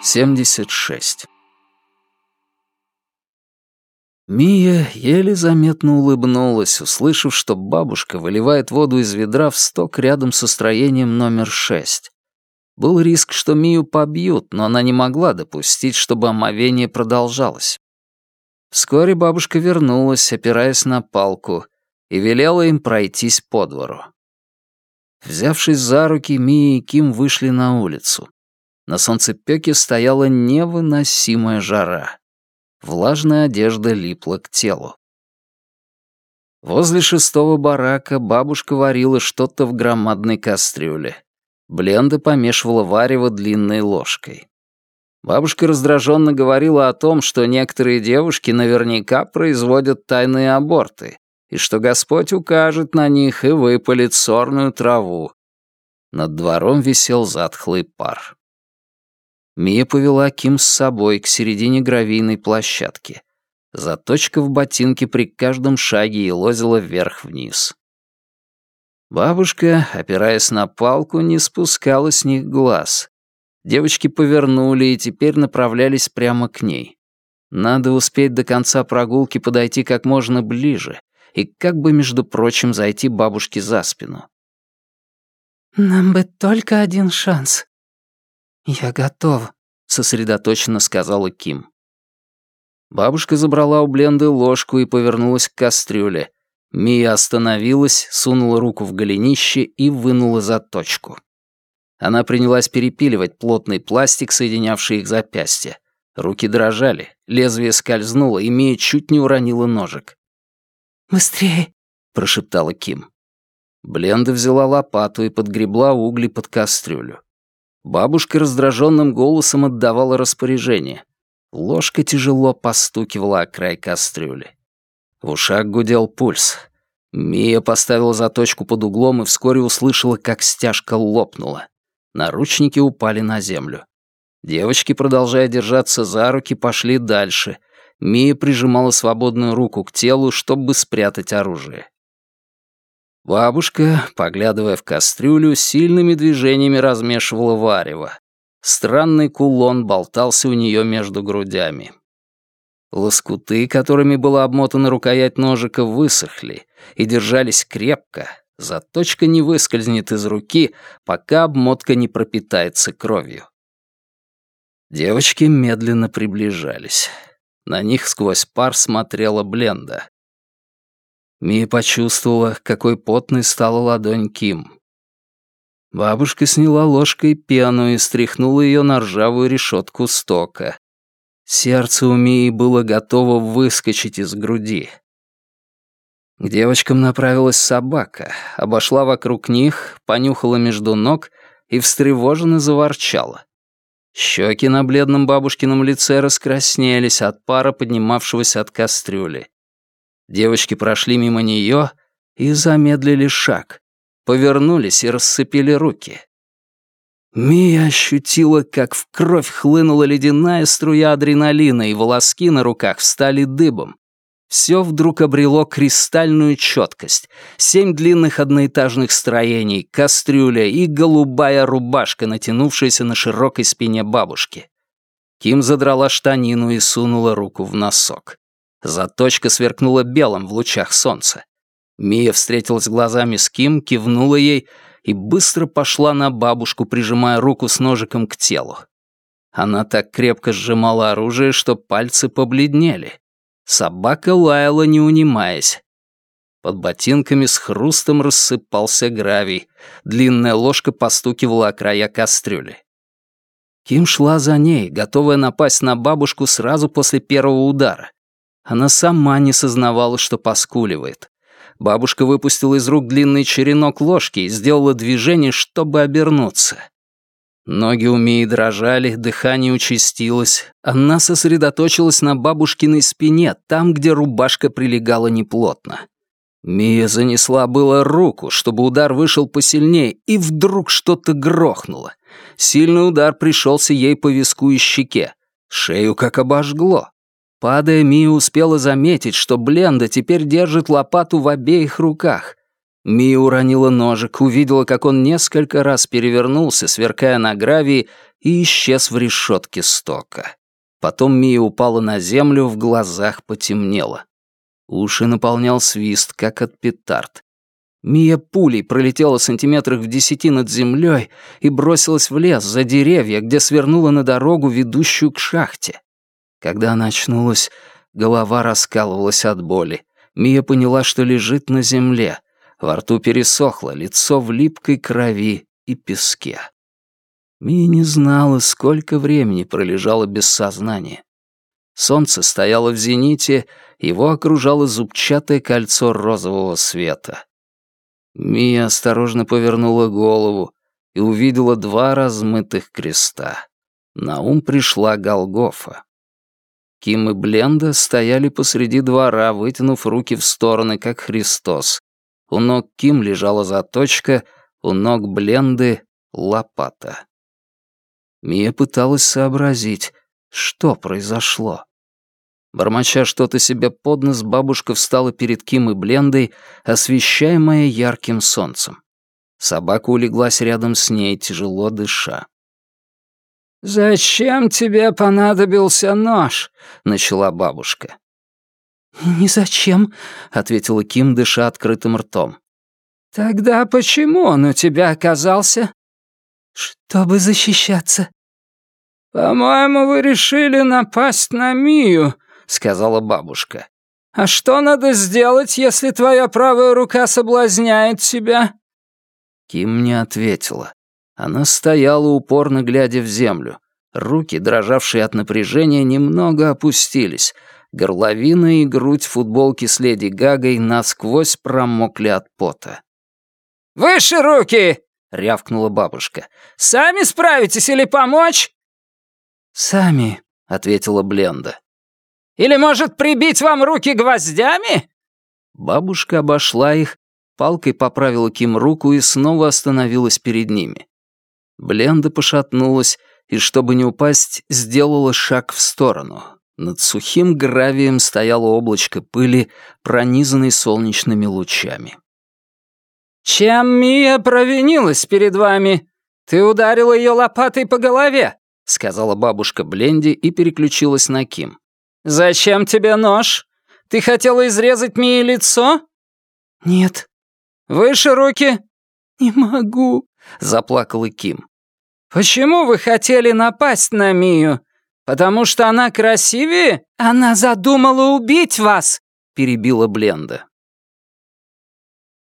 76. Мия еле заметно улыбнулась, услышав, что бабушка выливает воду из ведра в сток рядом со строением номер шесть. Был риск, что Мию побьют, но она не могла допустить, чтобы омовение продолжалось. Вскоре бабушка вернулась, опираясь на палку, и велела им пройтись по двору. Взявшись за руки, Мия и Ким вышли на улицу. На солнцепёке стояла невыносимая жара. Влажная одежда липла к телу. Возле шестого барака бабушка варила что-то в громадной кастрюле. Бленда помешивала варево длинной ложкой. Бабушка раздраженно говорила о том, что некоторые девушки наверняка производят тайные аборты, и что Господь укажет на них и выпалит сорную траву. Над двором висел затхлый пар. Мия повела Ким с собой к середине гравийной площадки. Заточка в ботинке при каждом шаге и лозила вверх-вниз. Бабушка, опираясь на палку, не спускала с них глаз. Девочки повернули и теперь направлялись прямо к ней. Надо успеть до конца прогулки подойти как можно ближе и как бы, между прочим, зайти бабушке за спину. «Нам бы только один шанс», «Я готов», — сосредоточенно сказала Ким. Бабушка забрала у Бленды ложку и повернулась к кастрюле. Мия остановилась, сунула руку в голенище и вынула заточку. Она принялась перепиливать плотный пластик, соединявший их запястья. Руки дрожали, лезвие скользнуло, и Мия чуть не уронила ножик. «Быстрее!» — прошептала Ким. Бленда взяла лопату и подгребла угли под кастрюлю. Бабушка раздраженным голосом отдавала распоряжение. Ложка тяжело постукивала о край кастрюли. В ушах гудел пульс. Мия поставила заточку под углом и вскоре услышала, как стяжка лопнула. Наручники упали на землю. Девочки, продолжая держаться за руки, пошли дальше. Мия прижимала свободную руку к телу, чтобы спрятать оружие. Бабушка, поглядывая в кастрюлю, сильными движениями размешивала варево. Странный кулон болтался у нее между грудями. Лоскуты, которыми была обмотана рукоять ножика, высохли и держались крепко. Заточка не выскользнет из руки, пока обмотка не пропитается кровью. Девочки медленно приближались. На них сквозь пар смотрела Бленда. Мия почувствовала, какой потной стала ладонь Ким. Бабушка сняла ложкой пену и стряхнула ее на ржавую решетку стока. Сердце у Мии было готово выскочить из груди. К девочкам направилась собака, обошла вокруг них, понюхала между ног и встревоженно заворчала. Щеки на бледном бабушкином лице раскраснелись от пара, поднимавшегося от кастрюли. Девочки прошли мимо нее и замедлили шаг, повернулись и рассыпили руки. Мия ощутила, как в кровь хлынула ледяная струя адреналина, и волоски на руках встали дыбом. Все вдруг обрело кристальную четкость. Семь длинных одноэтажных строений, кастрюля и голубая рубашка, натянувшаяся на широкой спине бабушки. Ким задрала штанину и сунула руку в носок. Заточка сверкнула белым в лучах солнца. Мия встретилась глазами с Ким, кивнула ей и быстро пошла на бабушку, прижимая руку с ножиком к телу. Она так крепко сжимала оружие, что пальцы побледнели. Собака лаяла, не унимаясь. Под ботинками с хрустом рассыпался гравий. Длинная ложка постукивала о края кастрюли. Ким шла за ней, готовая напасть на бабушку сразу после первого удара. Она сама не сознавала, что поскуливает. Бабушка выпустила из рук длинный черенок ложки и сделала движение, чтобы обернуться. Ноги у Мии дрожали, дыхание участилось. Она сосредоточилась на бабушкиной спине, там, где рубашка прилегала неплотно. Мия занесла было руку, чтобы удар вышел посильнее, и вдруг что-то грохнуло. Сильный удар пришелся ей по виску и щеке. Шею как обожгло. Падая, Мия успела заметить, что Бленда теперь держит лопату в обеих руках. Мия уронила ножик, увидела, как он несколько раз перевернулся, сверкая на гравии, и исчез в решетке стока. Потом Мия упала на землю, в глазах потемнело. Уши наполнял свист, как от петард. Мия пулей пролетела сантиметрах в десяти над землей и бросилась в лес за деревья, где свернула на дорогу, ведущую к шахте. Когда она очнулась, голова раскалывалась от боли. Мия поняла, что лежит на земле. Во рту пересохло, лицо в липкой крови и песке. Мия не знала, сколько времени пролежала без сознания. Солнце стояло в зените, его окружало зубчатое кольцо розового света. Мия осторожно повернула голову и увидела два размытых креста. На ум пришла Голгофа. Ким и Бленда стояли посреди двора, вытянув руки в стороны, как Христос. У ног Ким лежала заточка, у ног Бленды — лопата. Мия пыталась сообразить, что произошло. Бормоча что-то себе под нос, бабушка встала перед Ким и Блендой, освещаемая ярким солнцем. Собака улеглась рядом с ней, тяжело дыша. «Зачем тебе понадобился нож?» — начала бабушка. «Не зачем», — ответила Ким, дыша открытым ртом. «Тогда почему он у тебя оказался?» «Чтобы защищаться». «По-моему, вы решили напасть на Мию», — сказала бабушка. «А что надо сделать, если твоя правая рука соблазняет тебя?» Ким не ответила. Она стояла, упорно глядя в землю. Руки, дрожавшие от напряжения, немного опустились. Горловина и грудь футболки с леди Гагой насквозь промокли от пота. «Выше руки!» — рявкнула бабушка. «Сами справитесь или помочь?» «Сами», — ответила Бленда. «Или, может, прибить вам руки гвоздями?» Бабушка обошла их, палкой поправила Ким руку и снова остановилась перед ними. Бленда пошатнулась и, чтобы не упасть, сделала шаг в сторону. Над сухим гравием стояло облачко пыли, пронизанной солнечными лучами. «Чем Мия провинилась перед вами? Ты ударила ее лопатой по голове — сказала бабушка Бленди и переключилась на Ким. «Зачем тебе нож? Ты хотела изрезать Мии лицо?» «Нет». «Выше руки». «Не могу», — заплакала Ким. «Почему вы хотели напасть на Мию? Потому что она красивее?» «Она задумала убить вас», — перебила Бленда.